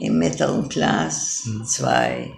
im mittleren Klasse, Mhm. zwei